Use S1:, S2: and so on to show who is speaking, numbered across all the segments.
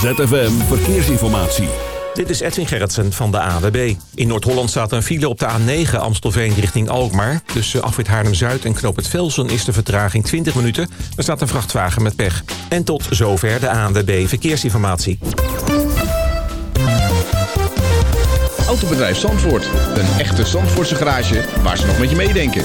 S1: ZFM Verkeersinformatie.
S2: Dit is Edwin Gerritsen van de AWB. In Noord-Holland staat een file op de A9 Amstelveen richting Alkmaar. Tussen afwit Haarlem-Zuid en Knoop het Velsen is de vertraging 20 minuten. Er staat een vrachtwagen met pech. En tot zover de ANWB Verkeersinformatie.
S3: Autobedrijf Zandvoort. Een echte Zandvoortse garage waar ze nog met je meedenken.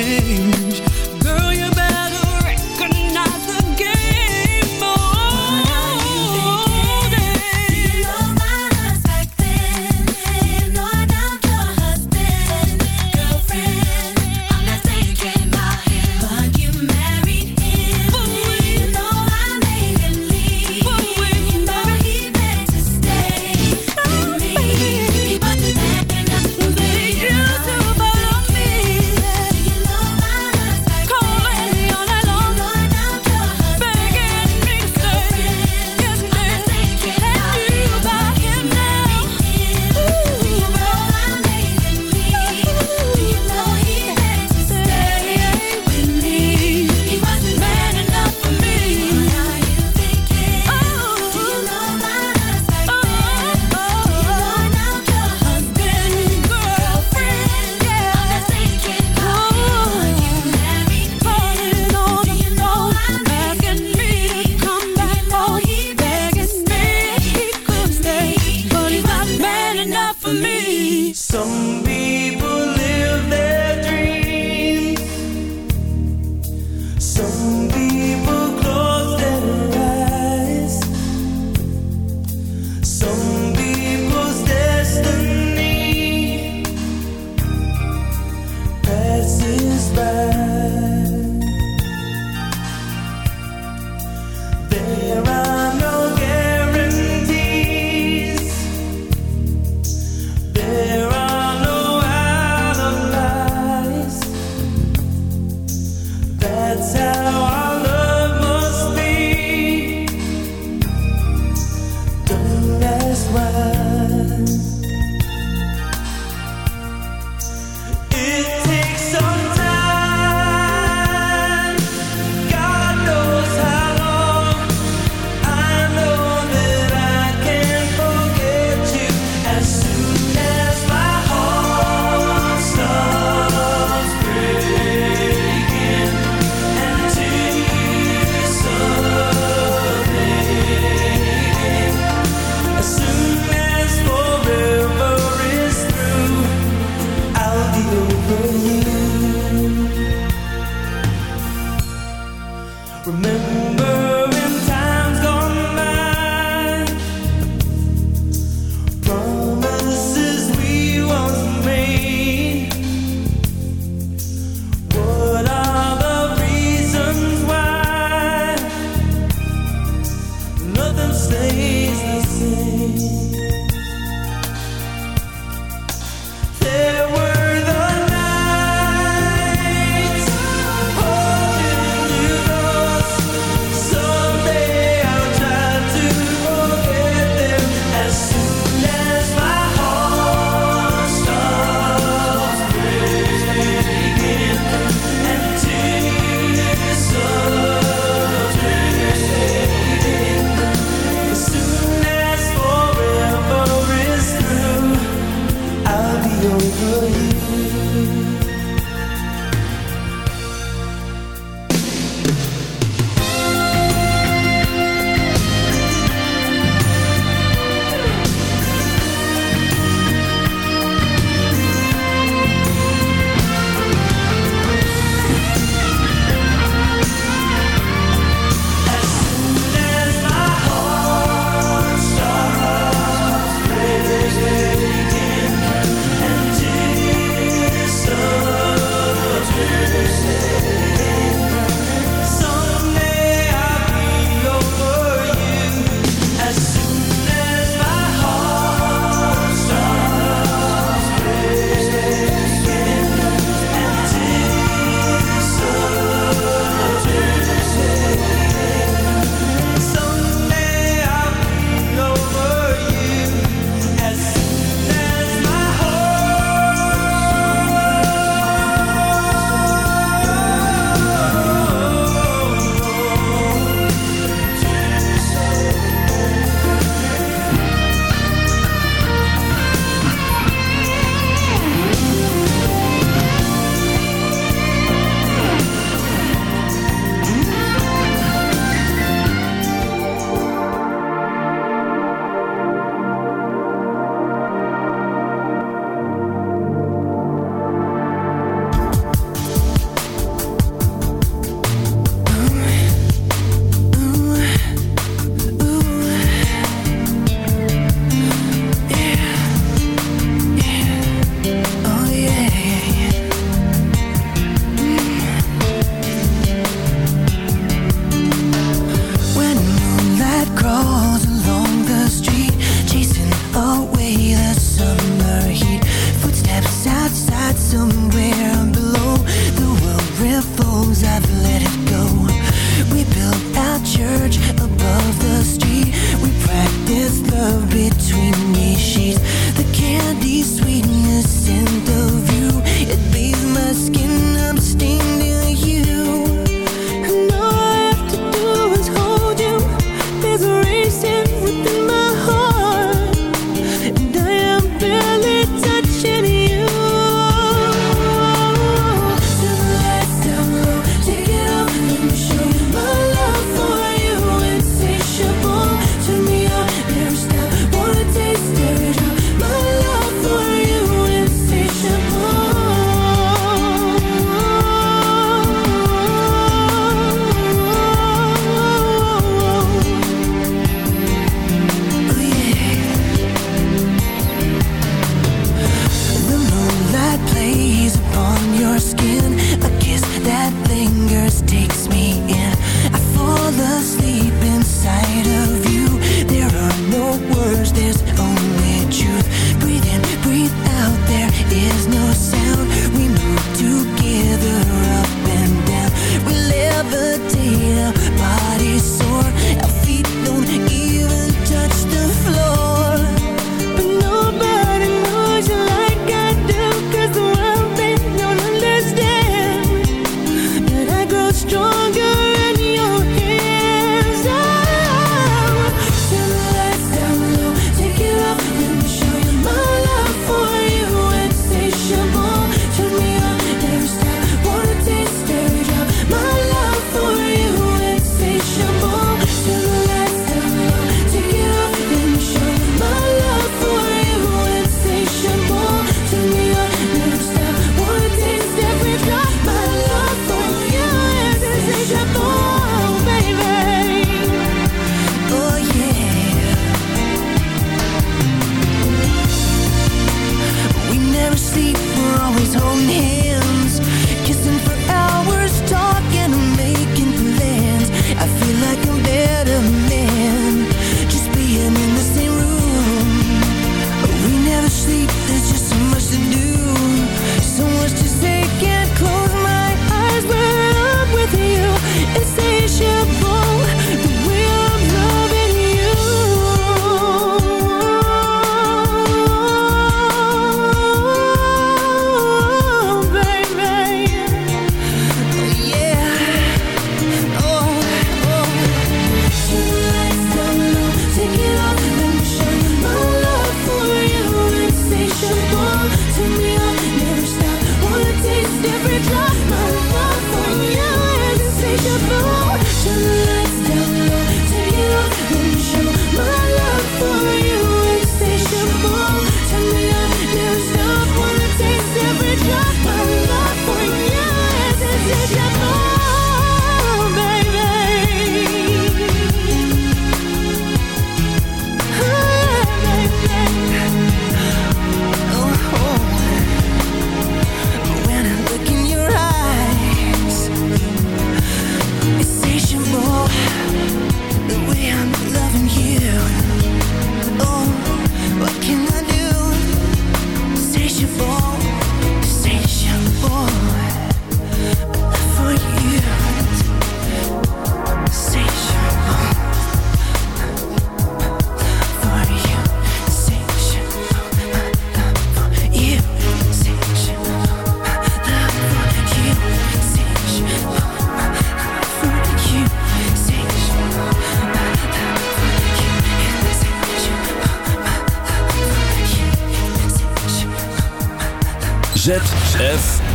S4: dream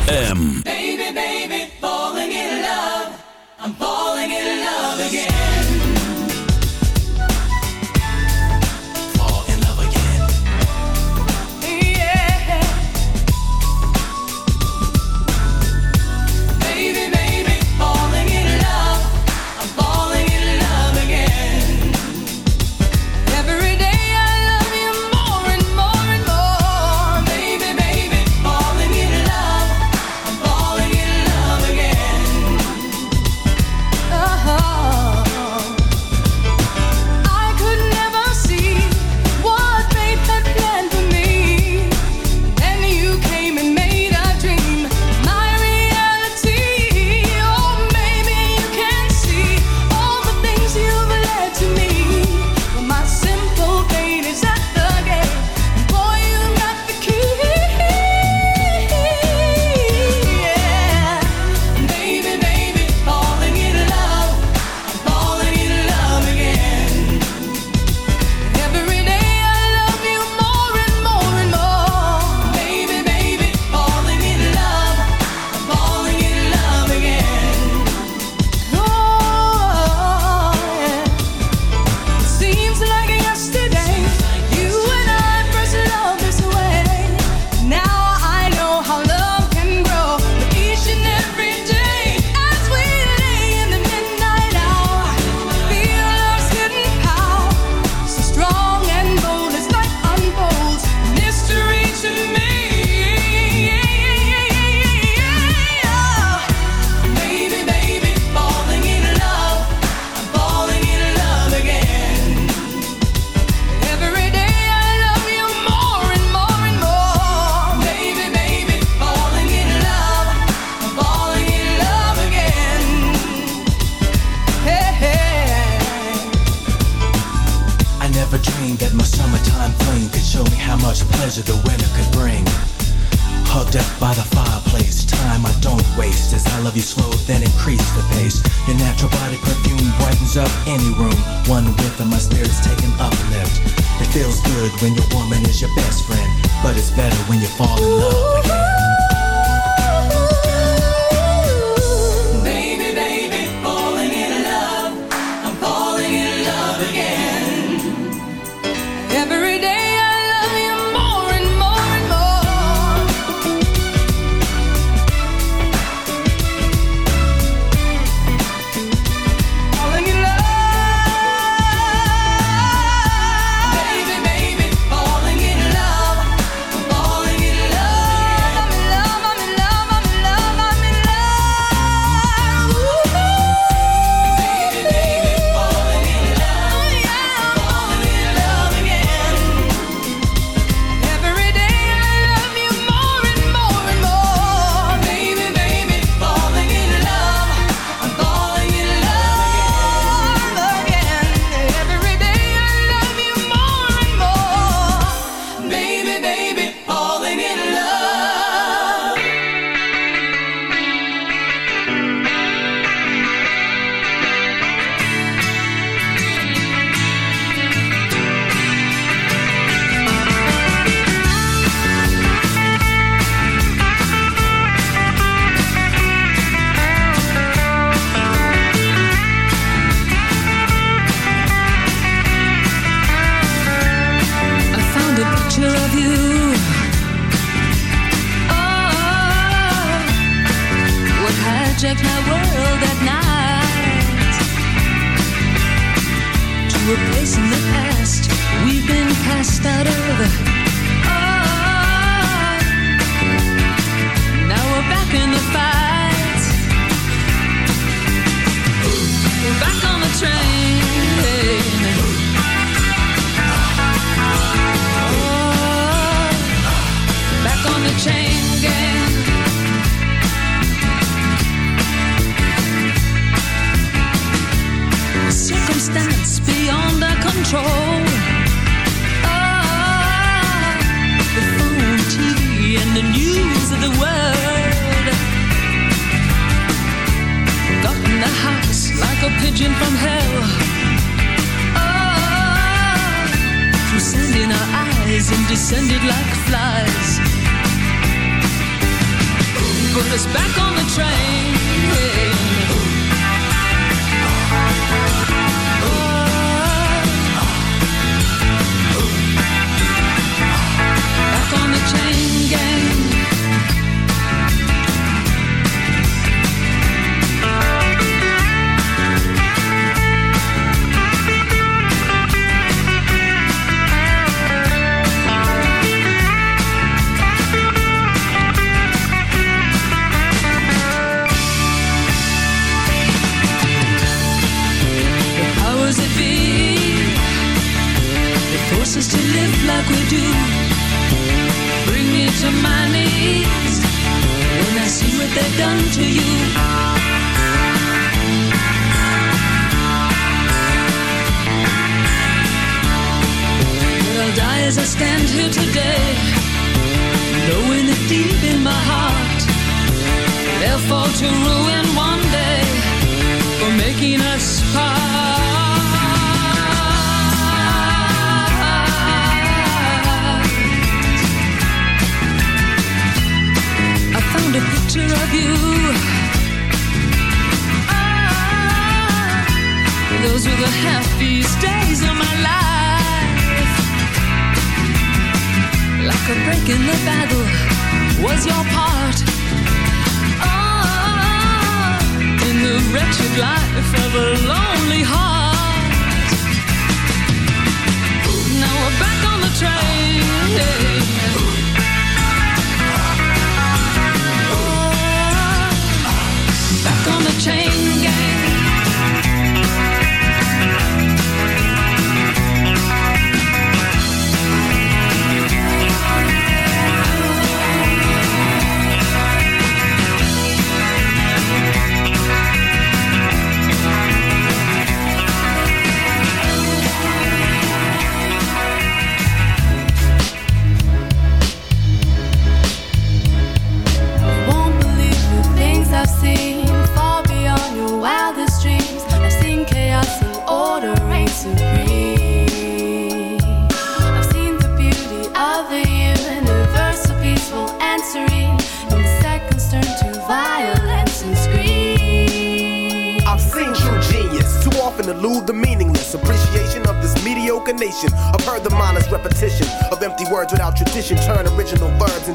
S5: ZFM.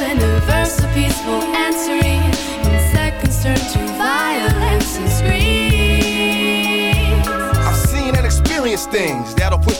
S6: The universe so peaceful and serene. In seconds turn to violence and screams.
S7: I've seen and experienced things that'll the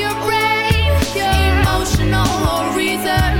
S6: your brain, brave, emotional or reason.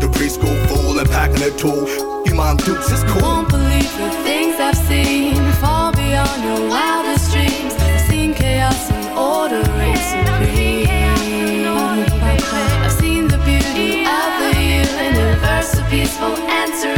S7: The preschool fool and packing a tool. Your mom dukes is cool.
S6: Won't believe the things I've seen far beyond your wildest dreams. I've seen chaos and order reign supreme. I've seen the beauty of the universe, so peaceful serene.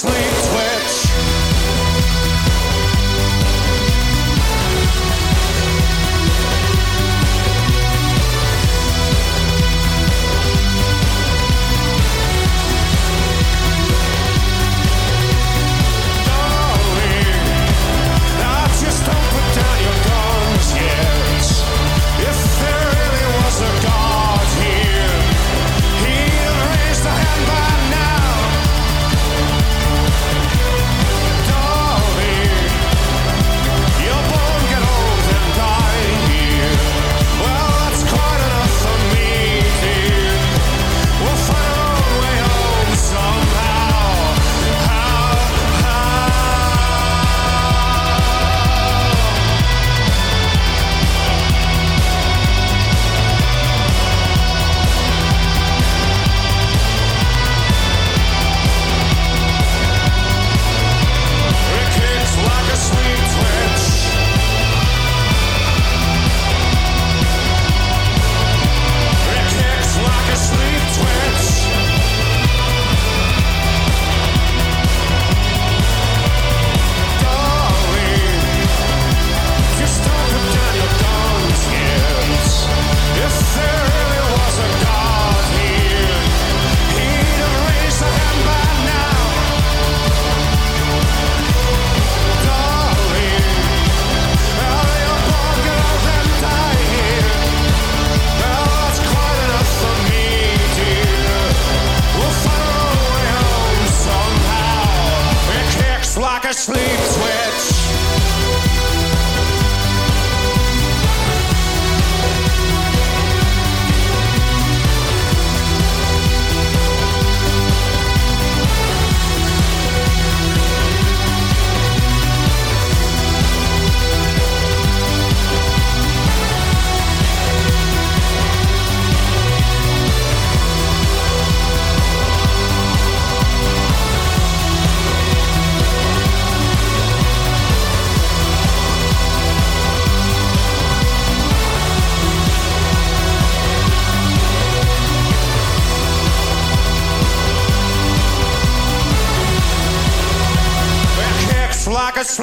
S8: Sleep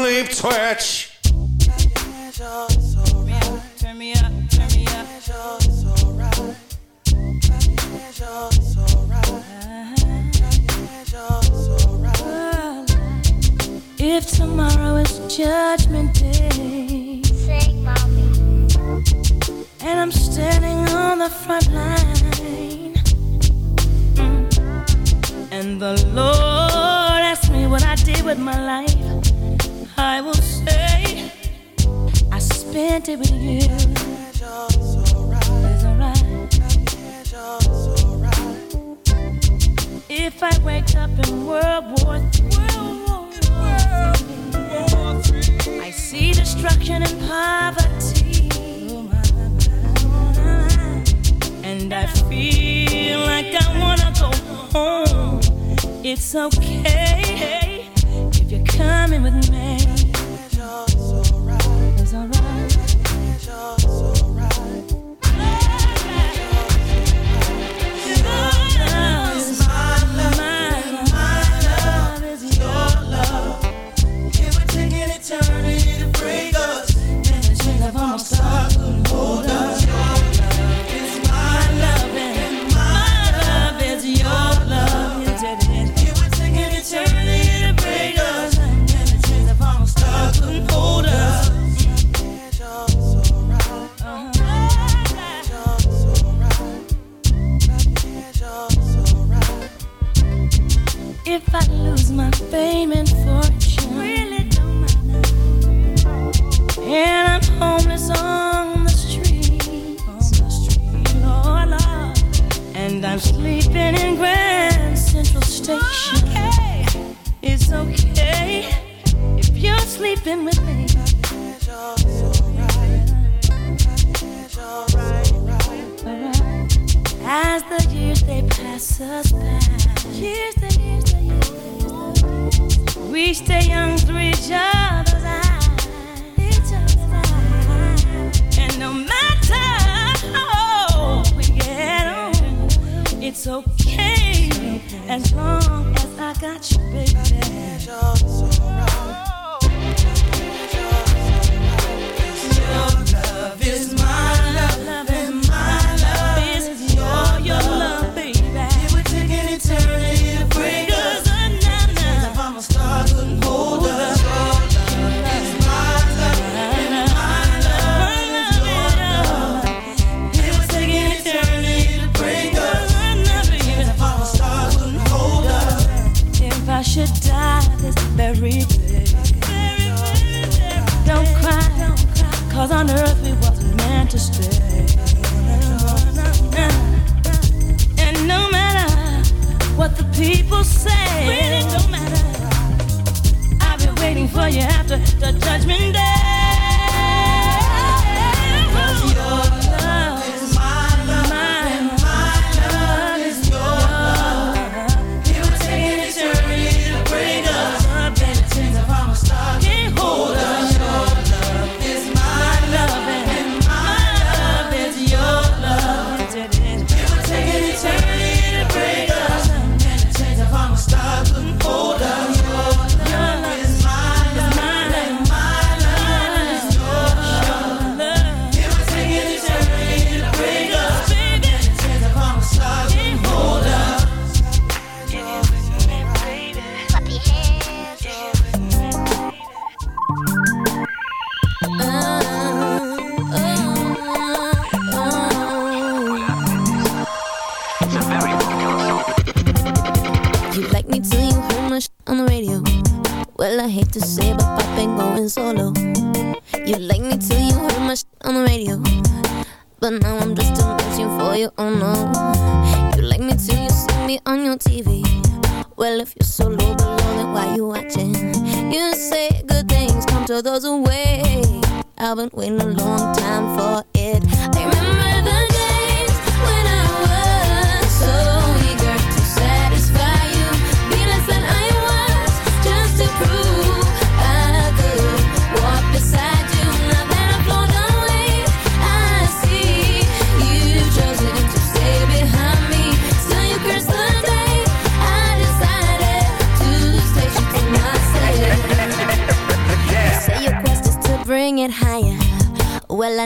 S8: sleep twitch.
S9: Okay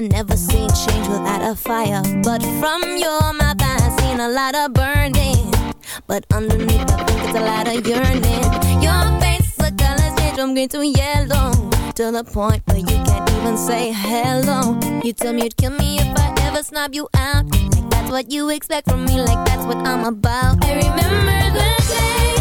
S10: never seen change without a fire. But from your mouth, I've seen a lot of burning. But underneath, I think it's a lot of yearning. Your face, the colors change from green to yellow. To the point where you can't even say hello. You tell me you'd kill me if I ever snob you out. Like that's what you expect from me, like that's what I'm about. I remember the day.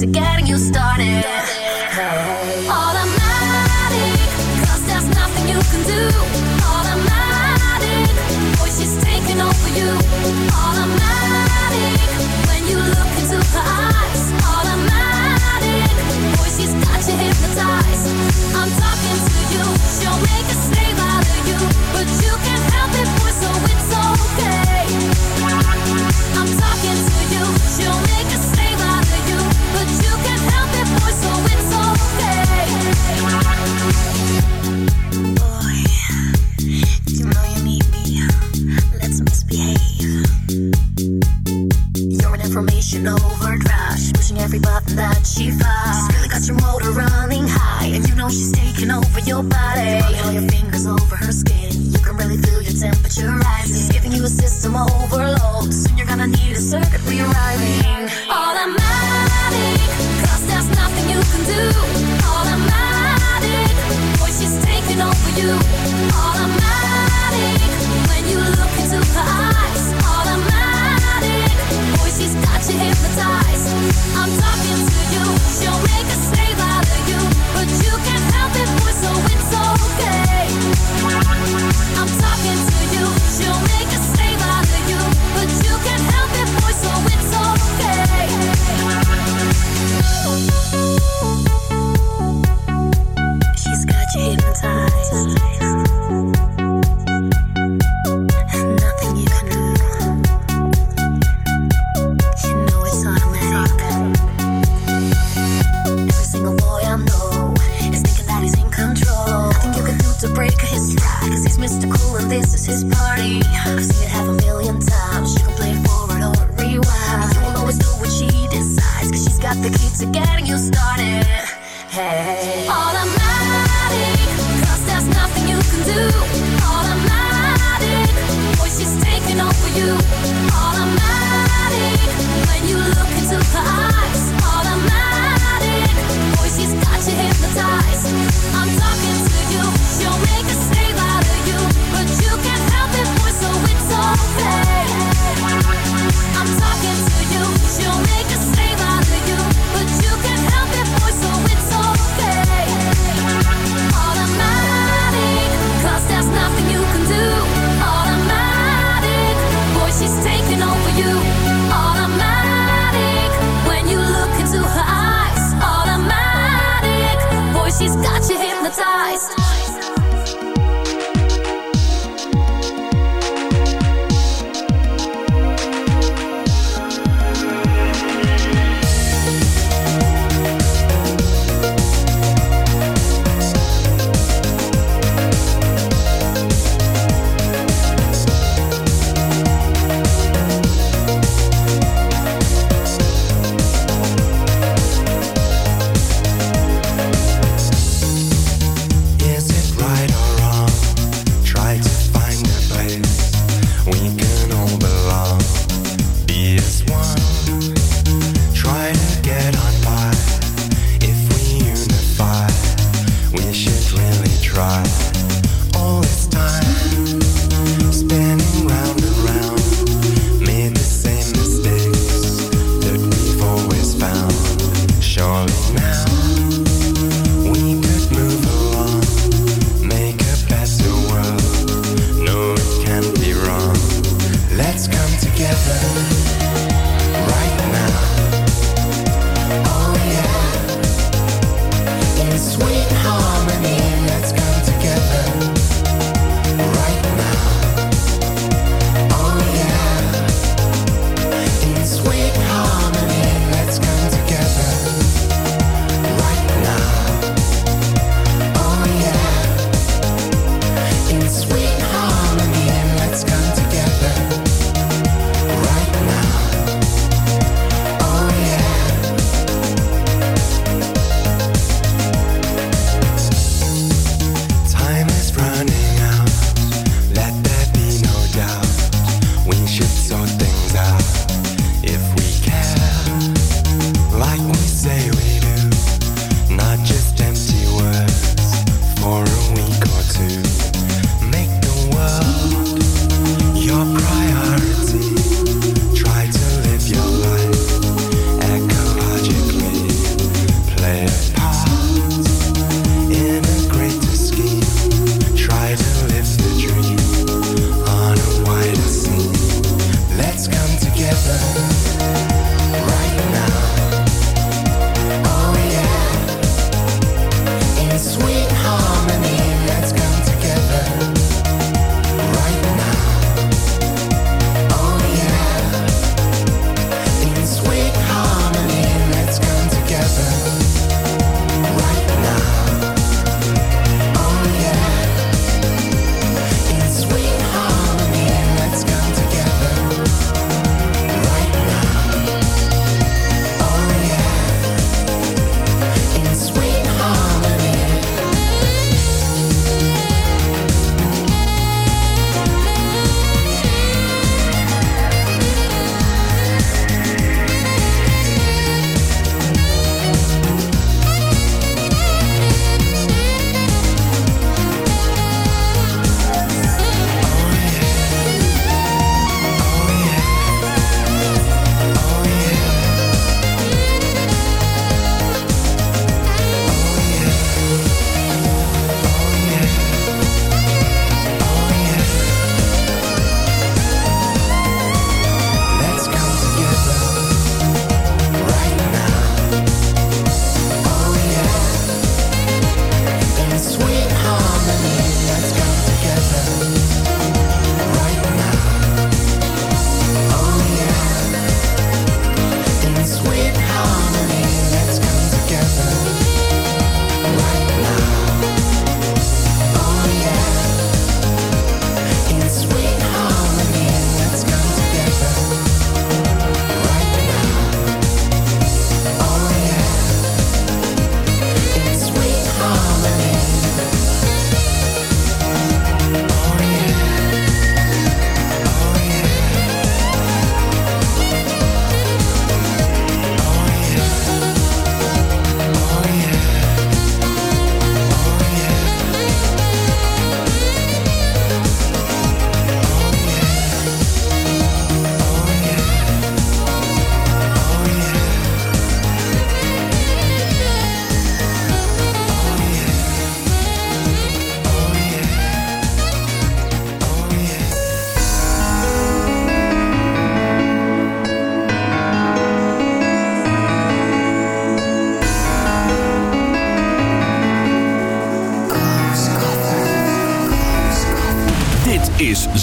S11: Again.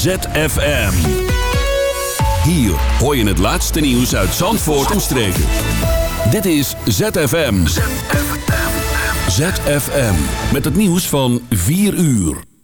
S12: ZFM. Hier hoor je het laatste nieuws uit Zandvoort en streken. Dit is ZFM. ZFM. Met het nieuws van 4 uur.